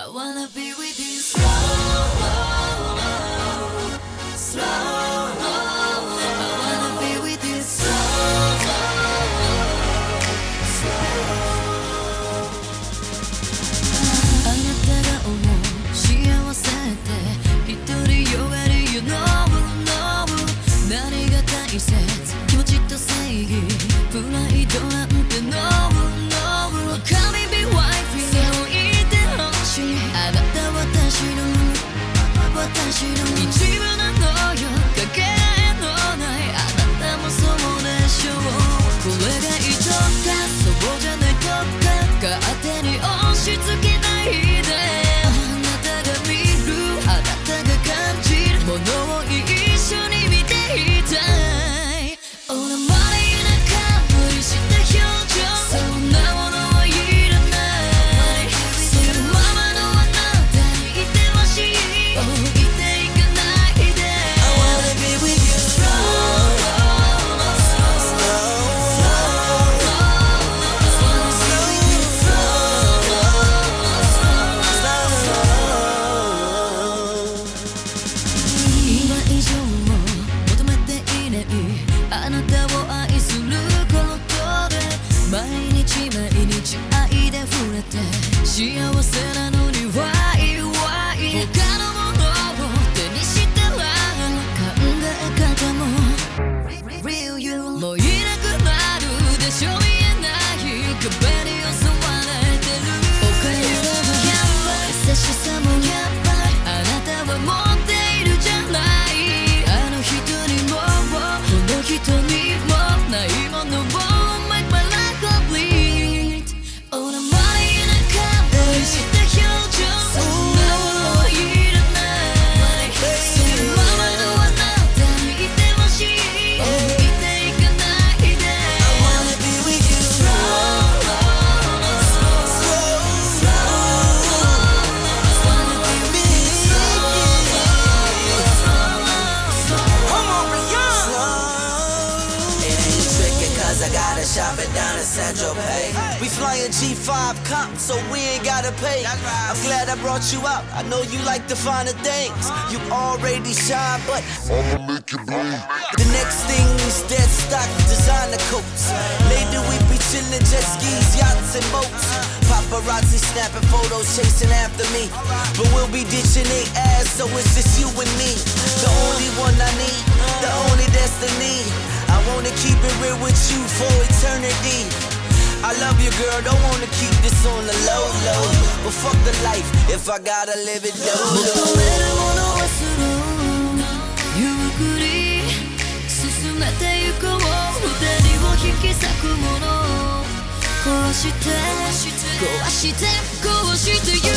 I wanna be with you slow, slow. I wanna be with you slow, slow. あなたが思う幸せって一人よがり You know, know 何が大切あなたを愛することで」「毎日毎日愛で触れて」「幸せなのにワイワイ」「他のものを手にしたら」「考え方も」「もういなくなるでしょ見えない壁に cause I gotta shop it down in Central Pay. We flying G5 comp, so we ain't gotta pay. I'm glad I brought you out. I know you like the finer things. You already shy, but I'ma make you bleed. the next thing is dead stock designer coats. Later we be chillin' jet skis, yachts, and boats. Paparazzi snapping photos, chasing after me. But we'll be ditching they ass, so it's just you and me. The only one I need, the only destiny I wanna keep it real with you for eternity. I love you, girl. Don't wanna keep this on the low, low. But fuck the life if I gotta live it low, 求 low. めるものはスローゆっくり進めてゆこう二人を引き裂くもの壊して壊して壊してゆ